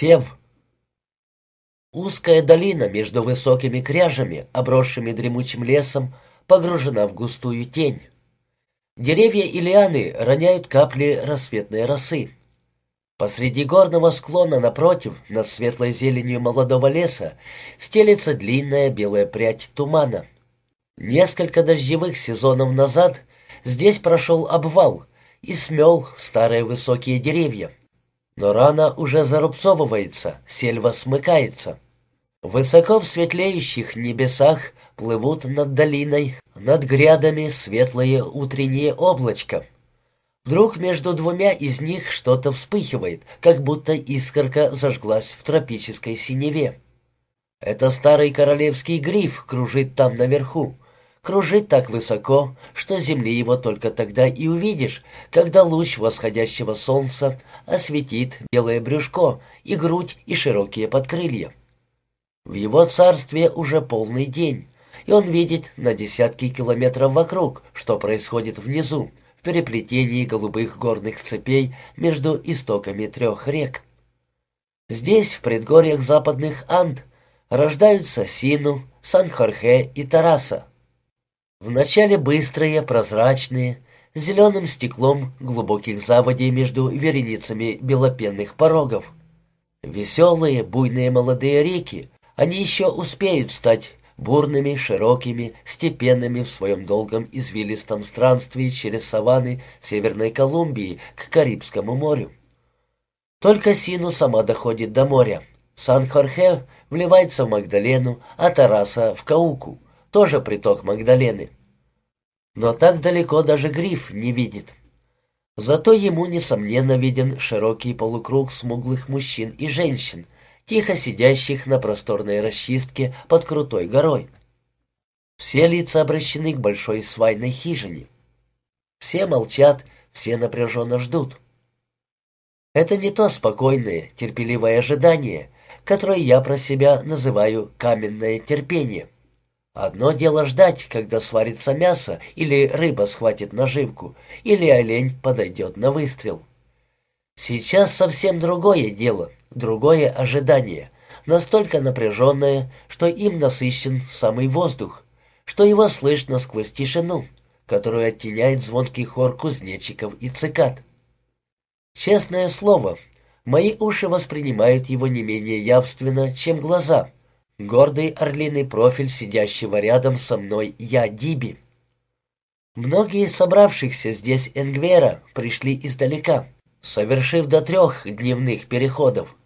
Сев. Узкая долина между высокими кряжами, обросшими дремучим лесом, погружена в густую тень. Деревья и лианы роняют капли рассветной росы. Посреди горного склона напротив, над светлой зеленью молодого леса, стелится длинная белая прядь тумана. Несколько дождевых сезонов назад здесь прошел обвал и смел старые высокие деревья. Но рана уже зарубцовывается, сельва смыкается. Высоко в светлеющих небесах плывут над долиной, над грядами светлые утренние облачка. Вдруг между двумя из них что-то вспыхивает, как будто искорка зажглась в тропической синеве. Это старый королевский гриф кружит там наверху. Кружит так высоко, что земли его только тогда и увидишь, когда луч восходящего солнца осветит белое брюшко и грудь и широкие подкрылья. В его царстве уже полный день, и он видит на десятки километров вокруг, что происходит внизу, в переплетении голубых горных цепей между истоками трех рек. Здесь, в предгорьях западных Анд, рождаются Сину, Сан-Хорхе и Тараса. Вначале быстрые, прозрачные, с зеленым стеклом глубоких заводей между вереницами белопенных порогов. Веселые, буйные молодые реки, они еще успеют стать бурными, широкими, степенными в своем долгом извилистом странстве через саванны Северной Колумбии к Карибскому морю. Только Сину сама доходит до моря. Сан-Хорхе вливается в Магдалену, а Тараса — в Кауку — тоже приток Магдалены. Но так далеко даже гриф не видит. Зато ему, несомненно, виден широкий полукруг смуглых мужчин и женщин, тихо сидящих на просторной расчистке под крутой горой. Все лица обращены к большой свайной хижине. Все молчат, все напряженно ждут. Это не то спокойное, терпеливое ожидание, которое я про себя называю каменное терпение. Одно дело ждать, когда сварится мясо, или рыба схватит наживку, или олень подойдет на выстрел. Сейчас совсем другое дело, другое ожидание, настолько напряженное, что им насыщен самый воздух, что его слышно сквозь тишину, которую оттеняет звонкий хор кузнечиков и цикад. Честное слово, мои уши воспринимают его не менее явственно, чем глаза — гордый орлиный профиль сидящего рядом со мной я Диби. Многие собравшихся здесь Энгвера пришли издалека, совершив до трех дневных переходов.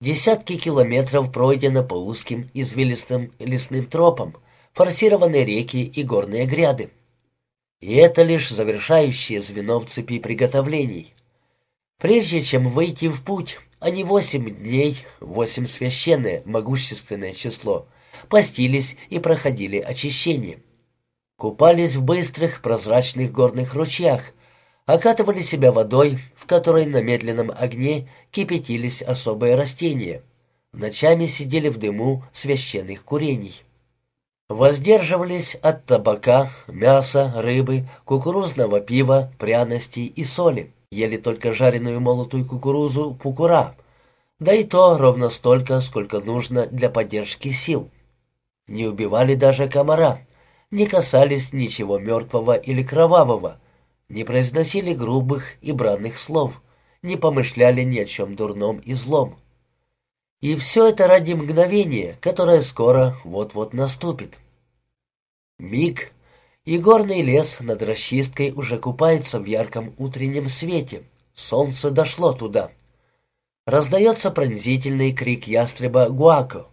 Десятки километров пройдено по узким извилистым лесным тропам, форсированные реки и горные гряды. И это лишь завершающее звено в цепи приготовлений. Прежде чем выйти в путь, они восемь дней, восемь священное, могущественное число, постились и проходили очищение. Купались в быстрых, прозрачных горных ручьях, окатывали себя водой, в которой на медленном огне кипятились особые растения. Ночами сидели в дыму священных курений. Воздерживались от табака, мяса, рыбы, кукурузного пива, пряностей и соли ели только жареную молотую кукурузу пукура, да и то ровно столько, сколько нужно для поддержки сил. Не убивали даже комара, не касались ничего мертвого или кровавого, не произносили грубых и бранных слов, не помышляли ни о чем дурном и злом. И все это ради мгновения, которое скоро вот-вот наступит. Миг, и горный лес над расчисткой уже купается в ярком утреннем свете. Солнце дошло туда. Раздается пронзительный крик ястреба Гуако.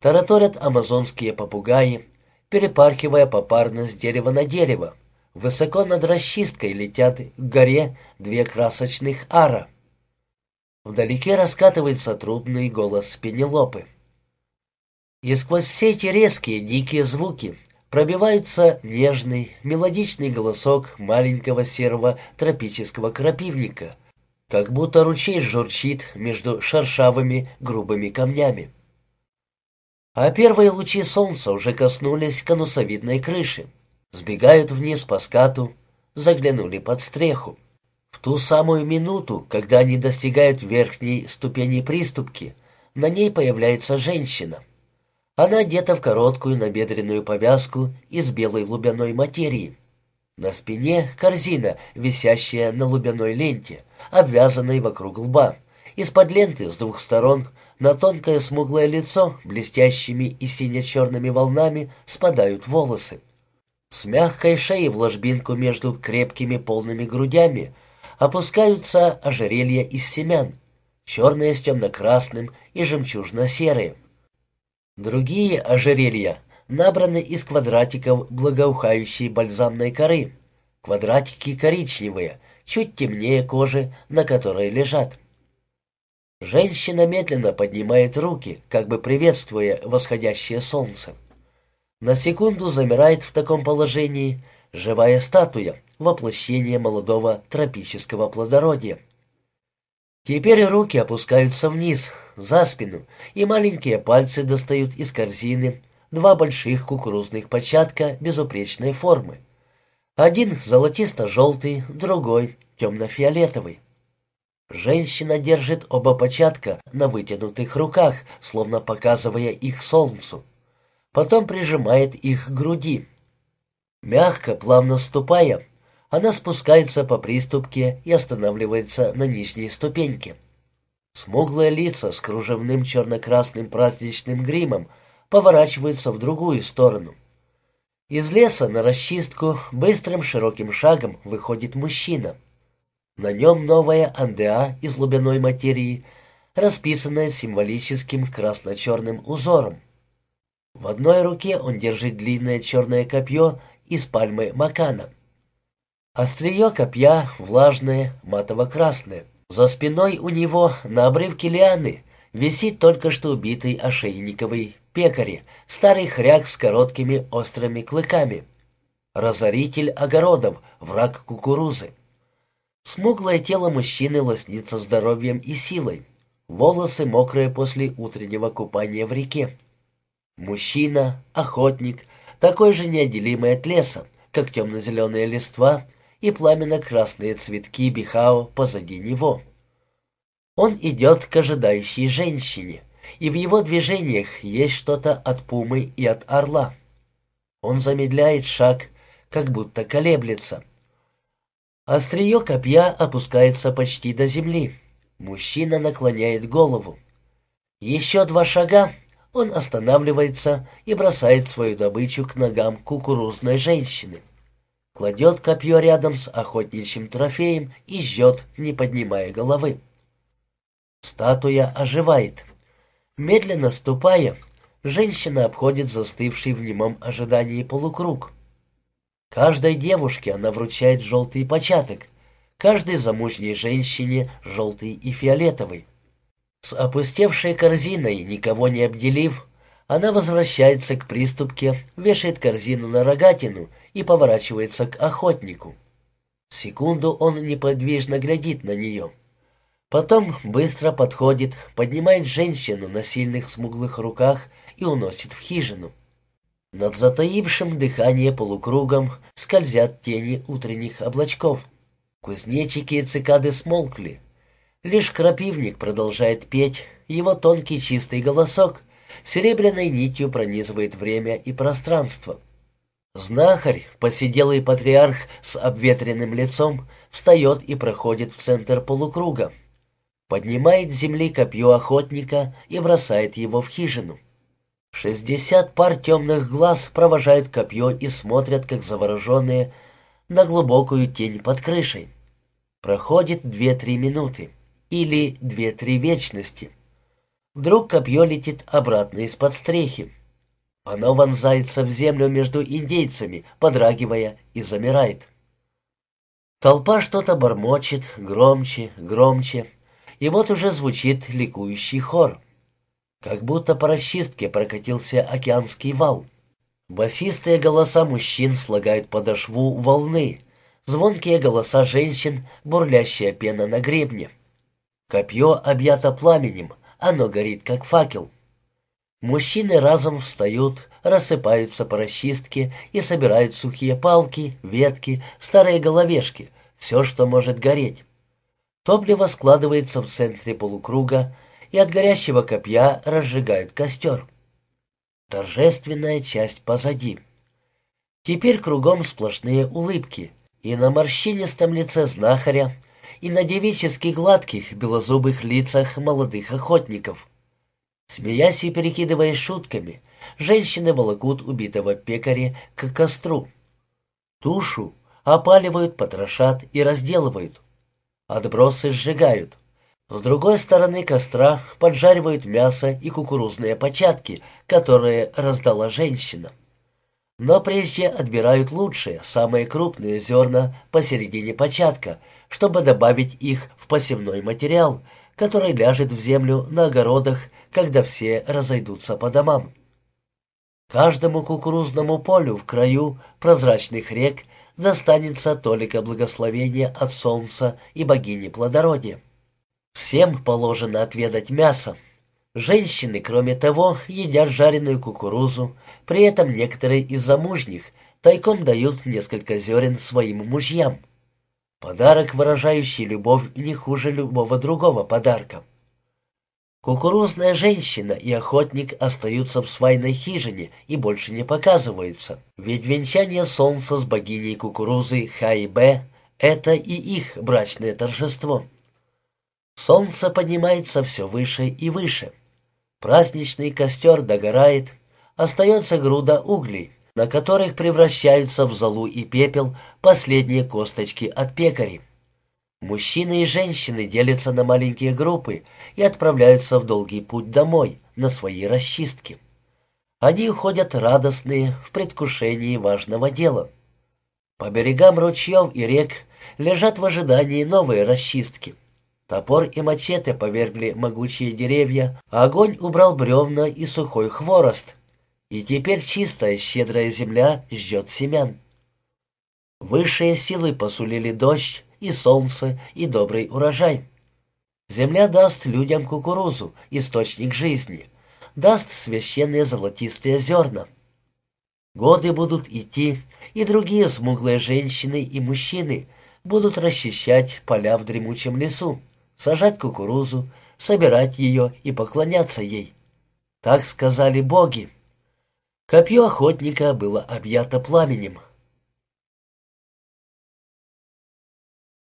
Тараторят амазонские попугаи, перепархивая попарно с дерева на дерево. Высоко над расчисткой летят к горе две красочных ара. Вдалеке раскатывается трудный голос Пенелопы. И сквозь все эти резкие, дикие звуки пробивается нежный, мелодичный голосок маленького серого тропического крапивника, как будто ручей журчит между шершавыми грубыми камнями. А первые лучи солнца уже коснулись конусовидной крыши, сбегают вниз по скату, заглянули под стреху. В ту самую минуту, когда они достигают верхней ступени приступки, на ней появляется женщина. Она одета в короткую набедренную повязку из белой лубяной материи. На спине корзина, висящая на лубяной ленте, обвязанной вокруг лба. Из-под ленты с двух сторон на тонкое смуглое лицо блестящими и сине-черными волнами спадают волосы. С мягкой шеи в ложбинку между крепкими полными грудями опускаются ожерелья из семян, черные с темно-красным и жемчужно-серые. Другие ожерелья набраны из квадратиков благоухающей бальзамной коры. Квадратики коричневые, чуть темнее кожи, на которой лежат. Женщина медленно поднимает руки, как бы приветствуя восходящее солнце. На секунду замирает в таком положении живая статуя, воплощение молодого тропического плодородия. Теперь руки опускаются вниз, за спину, и маленькие пальцы достают из корзины два больших кукурузных початка безупречной формы. Один золотисто-желтый, другой темно-фиолетовый. Женщина держит оба початка на вытянутых руках, словно показывая их солнцу. Потом прижимает их к груди. Мягко, плавно ступая, она спускается по приступке и останавливается на нижней ступеньке. Смуглые лица с кружевным черно-красным праздничным гримом поворачиваются в другую сторону. Из леса на расчистку быстрым широким шагом выходит мужчина. На нем новая андеа из лубяной материи, расписанная символическим красно-черным узором. В одной руке он держит длинное черное копье из пальмы макана. Острие копья влажное, матово-красное. За спиной у него на обрывке лианы висит только что убитый ошейниковый пекари, старый хряк с короткими острыми клыками. Разоритель огородов, враг кукурузы. Смуглое тело мужчины лоснится здоровьем и силой. Волосы мокрые после утреннего купания в реке. Мужчина, охотник, такой же неотделимый от леса, как темно-зеленые листва и пламенно-красные цветки бихао позади него. Он идет к ожидающей женщине, и в его движениях есть что-то от пумы и от орла. Он замедляет шаг, как будто колеблется. Острие копья опускается почти до земли. Мужчина наклоняет голову. Еще два шага, он останавливается и бросает свою добычу к ногам кукурузной женщины. Кладет копье рядом с охотничьим трофеем и жжет, не поднимая головы. Статуя оживает. Медленно ступая, женщина обходит застывший в немом ожидании полукруг. Каждой девушке она вручает желтый початок, каждой замужней женщине желтый и фиолетовый. С опустевшей корзиной, никого не обделив, она возвращается к приступке, вешает корзину на рогатину и поворачивается к охотнику. Секунду он неподвижно глядит на нее. Потом быстро подходит, поднимает женщину на сильных смуглых руках и уносит в хижину. Над затаившим дыхание полукругом скользят тени утренних облачков. Кузнечики и цикады смолкли. Лишь крапивник продолжает петь, его тонкий чистый голосок серебряной нитью пронизывает время и пространство. Знахарь, посиделый патриарх с обветренным лицом, встает и проходит в центр полукруга поднимает с земли копье охотника и бросает его в хижину. Шестьдесят пар темных глаз провожают копье и смотрят, как завороженные, на глубокую тень под крышей. Проходит две-три минуты или две-три вечности. Вдруг копье летит обратно из-под стрехи. Оно вонзается в землю между индейцами, подрагивая, и замирает. Толпа что-то бормочет, громче, громче, и вот уже звучит ликующий хор. Как будто по расчистке прокатился океанский вал. Басистые голоса мужчин слагают подошву волны, звонкие голоса женщин, бурлящая пена на гребне. Копье объято пламенем, оно горит, как факел. Мужчины разом встают, рассыпаются по расчистке и собирают сухие палки, ветки, старые головешки, все, что может гореть. Топливо складывается в центре полукруга, и от горящего копья разжигают костер. Торжественная часть позади. Теперь кругом сплошные улыбки, и на морщинистом лице знахаря, и на девически гладких белозубых лицах молодых охотников. Смеясь и перекидываясь шутками, женщины волокут убитого пекаря к костру. Тушу опаливают, потрошат и разделывают. Отбросы сжигают. С другой стороны костра поджаривают мясо и кукурузные початки, которые раздала женщина. Но прежде отбирают лучшие, самые крупные зерна посередине початка, чтобы добавить их в посевной материал, который ляжет в землю на огородах, когда все разойдутся по домам. Каждому кукурузному полю в краю прозрачных рек достанется только благословение от солнца и богини плодородия. Всем положено отведать мясо. Женщины, кроме того, едят жареную кукурузу, при этом некоторые из замужних тайком дают несколько зерен своим мужьям. Подарок, выражающий любовь, не хуже любого другого подарка. Кукурузная женщина и охотник остаются в свайной хижине и больше не показываются, ведь венчание солнца с богиней кукурузы Хайбе — это и их брачное торжество. Солнце поднимается все выше и выше. Праздничный костер догорает, остается груда углей, на которых превращаются в золу и пепел последние косточки от пекарей. Мужчины и женщины делятся на маленькие группы и отправляются в долгий путь домой, на свои расчистки. Они уходят радостные, в предвкушении важного дела. По берегам ручьев и рек лежат в ожидании новые расчистки. Топор и мачете повергли могучие деревья, а огонь убрал бревна и сухой хворост. И теперь чистая, щедрая земля ждет семян. Высшие силы посулили дождь, и солнце, и добрый урожай. Земля даст людям кукурузу, источник жизни, даст священные золотистые зерна. Годы будут идти, и другие смуглые женщины и мужчины будут расчищать поля в дремучем лесу сажать кукурузу, собирать ее и поклоняться ей. Так сказали боги. Копье охотника было объято пламенем.